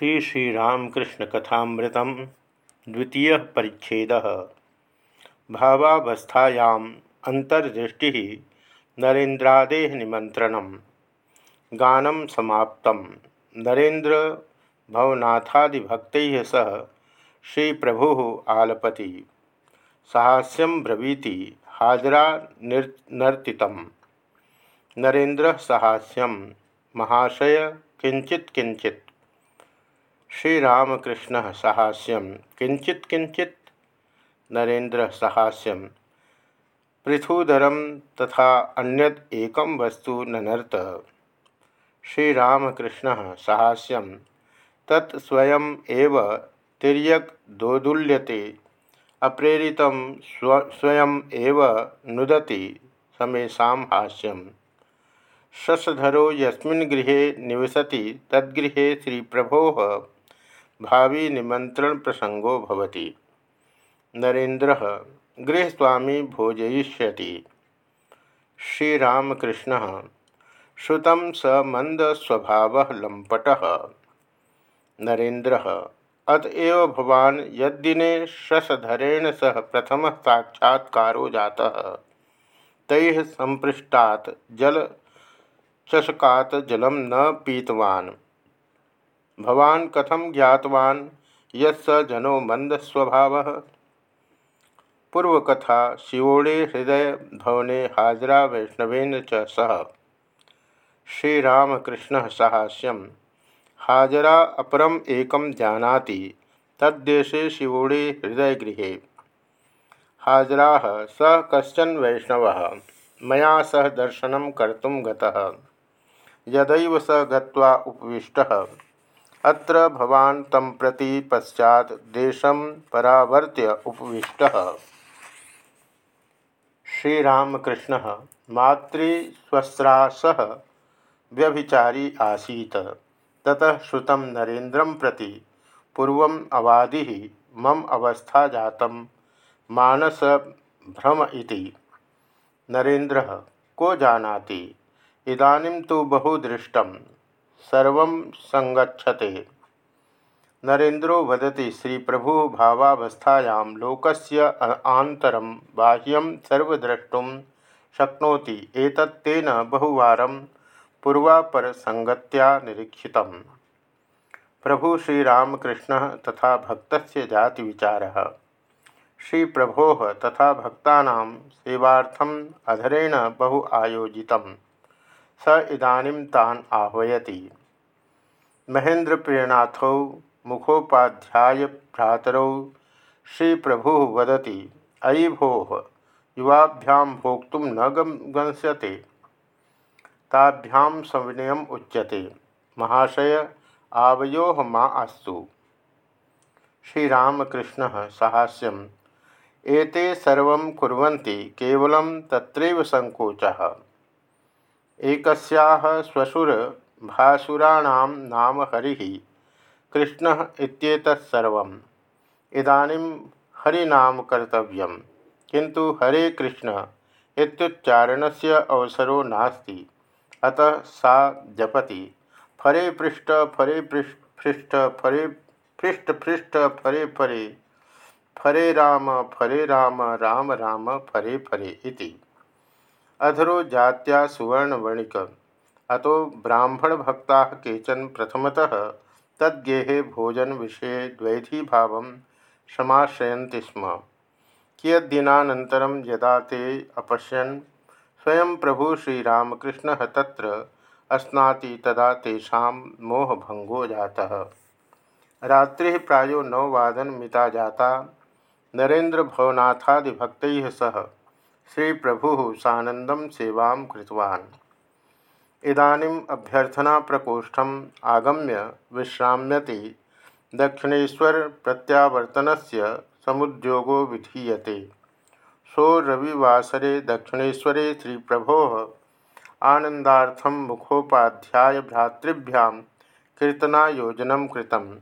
श्री श्रीरामकृष्ण कथामृतम द्वितीय परिच्छेद। भावावस्थायाम अंतर्दृष्टि नरेन्द्रादे निमंत्रण गानम समाप्त नरेन्द्र भवनाथादिभक्त सह श्री प्रभु आलपति। साहस्यम ब्रवीति हाजरा नर्ति नरेन्द्र साहस्यम महाशय किंचित किंचित श्रीरामकृष्ण साहास्यम किंचित किंचित नरेन्द्र साहास्यम पृथुधरम तथा अन्यद एकम वस्तु ननर्त। श्रीरामकृष्ण साहास्यम तत्स्वयं एव तिर्यक दोदुल्यते, अप्रेरित स्व स्वयं एव नुदति समेशा हास्यम। शशधरो यस्मिन् गृहे निवसति, तद्गृहे श्री प्रभो भावी निमंत्रण प्रसंगो भवति। नरेन्द्र गृहस्वामी भोजयिष्यति। श्रीरामकृष्ण श्रुत स मंदस्वभाव लंपट। नरेन्द्र अतएव भवान यदिने शशधरेण सह प्रथम साक्षात्कारो जाता। तैः संपृष्टात् जल चषकात् जलम न पीतवान्। भवान कथम ज्ञातवान? यस जनो मंदस्वभाव। पूर्वकथा शिवोड़े हृदय भवने हाजरा वैष्णवेन च सह। श्रीरामकृष्ण साहस्यम हाजरा अपरम एकम जानाति, तद्देशे शिवोड़े हृदयगृहे। हाजरा स कशन वैष्णव मैं सह दर्शन कर्तुम गतः। यदैव स गत्वा उपविष्टः। अत्र भवान तम प्रति पश्चात देशम परावर्त्य उपविष्ट। श्रीरामकृष्ण मातृस्वस्रा सह व्यभिचारी आसीत। ततः श्रुत नरेन्द्र प्रति पूर्व अवादि, मम अवस्था जात मानस भ्रम नरेन्द्र, को जानाति? इदानीं तो बहु दृष्टम। सर्व संगछते नरेन्द्रो वदति श्री प्रभु भावावस्थायां लोकस्य आंतरम बाह्यम सर्वद्रष्टुम शक्नोति। एतत्तेन बहुवारं पूर्वापर संगत्या निरीक्षितम्। प्रभु श्रीरामकृष्ण तथा भक्त जाति विचार श्री प्रभो तथा भक्ता सेवार्थम अधरेण बहु आयोजितम्। स इदानीं तान आह्वयति। महेन्द्रप्रियनाथौ मुखोपाध्याय भ्रातरौ श्री प्रभु वदति अयि भो युवाभ्यां भोक्त न गंस्यते ताभ्यां सविनयम उच्यते। महाशय, आवयो मा अस्तु श्रीरामकृष्ण साहस्यम, एते सर्व कुर्वन्ति केवलं तत्रैव संकोचः एकस्याः श्वशुर भासुराणां नाम हरि, कृष्ण इत्येतत्सर्वम् इदानीं हरिनाम कर्तव्यं किंतु हरे कृष्ण इत्युच्चारणस्य अवसरो नास्ति। अतः सा जपति। फरे पृष्ठ फरे पृष्ठ फरे पृष्ठ पृष्ठ, फरे फरे फरे राम फरे राम राम राम, फरे फरे इति। अधरो जात्या सुवर्णवर्णिक अतो ब्राह्मण भक्ता केचन प्रथमतः तद्गेहे भोजन विषय द्वैधी भाव समाश्रयन्ति स्म। कियद्दिनानन्तरं यदा ते अपश्यन्, स्वयं प्रभु श्रीरामकृष्ण तत्र अस्नाति तदा तेषां मोहभंगो जातः। रात्रि प्रायो नववादन मिता जाता नरेन्द्र सह श्री प्रभु सानंदम सेवा कृतवान्। इदानीम् अभ्यर्थना प्रकोष्ठम् आगम्य विश्राम्यति। दक्षिणेश्वर प्रत्यावर्तनस्य समुद्योगो विधीयते। सो रविवासरे दक्षिणेश्वरे श्री प्रभो आनंदार्थम मुखोपाध्याय भ्रातृभ्यां कीर्तनायोजनं कृतं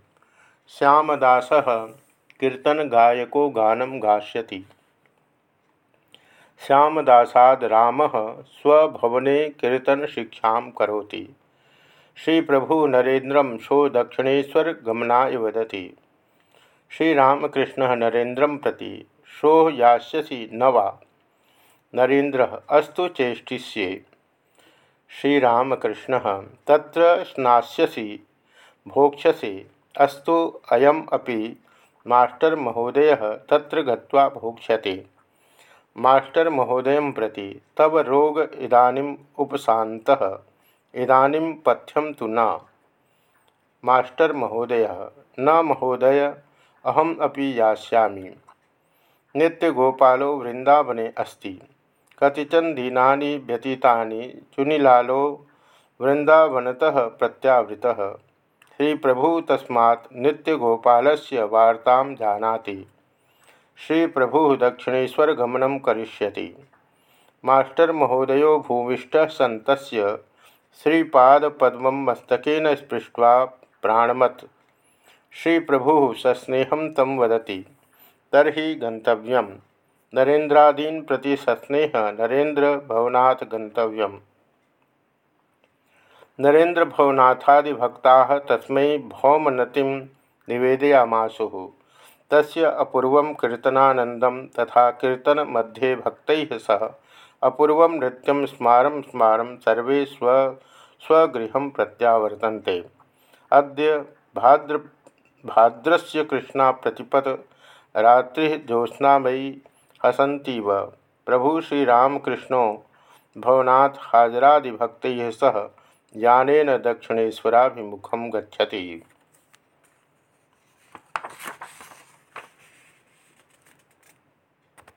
श्यामदासः कीर्तनगायको गानं गास्यति। श्यामदासाद राम स्वभवने कीर्तन शिक्षा करोति। श्री प्रभु नरेन्द्र शो दक्षिणेशर गमनाय वदति। श्रीरामकृष्ण नरेन्द्र प्रति शो यास्यसि न वा? नरेन्द्र, अस्तु चेष्टिष्ये। श्रीरामकृष्ण, तत्र स्नास्यसि, भोक्ष्यसि, अस्तु अयम अपि। मास्टर महोदय तत्र गत्वा मास्टर महोदय प्रति तव रोग इदानीम उपशान्तः। इदानीं पथ्यम तो न। मास्टर महोदय, न महोदय, अहम अपि यास्यामि। नित्यगोपालो वृंदावने अस्ति। कतिचन दिनानि व्यतीतानि चुनिलालो वृंदावनतः प्रत्यावृतः। श्री प्रभु तस्मात् नित्यगोपाल वार्ता जानाति। श्री प्रभु दक्षिणेशर गमनम करिष्यति। मास्टर महोदय भूमिष्ठ सत श्रीपादपद्म मस्तकेन स्पृष्ट्वा प्राणमत। श्री प्रभु सस्नेह तम वदति। तरी गंतव्य नरेन्द्रादीन प्रति सस्नेह नरेन्द्र भवनाथ गंतव्यम नरेन्द्र भवनाथादिभक्ता तस्म भौमनति निवेदयामासु। तस्य अपूर्व कीर्तनानंदम तथा कीर्तन मध्ये भक्त सह अपूर्व नृत्य स्मार स्मार सर्वे स्व, स्वगृह प्रत्यावर्तन्ते। अद्य भाद्र, भाद्रस्य कृष्णा प्रतिपद रात्रि ज्योत्स्नामयी हसंतीव प्रभु श्रीरामकृष्णो भवनाथ हाजरादिभक्त सह यानेन दक्षिणेश्वराभिमुखं गच्छति।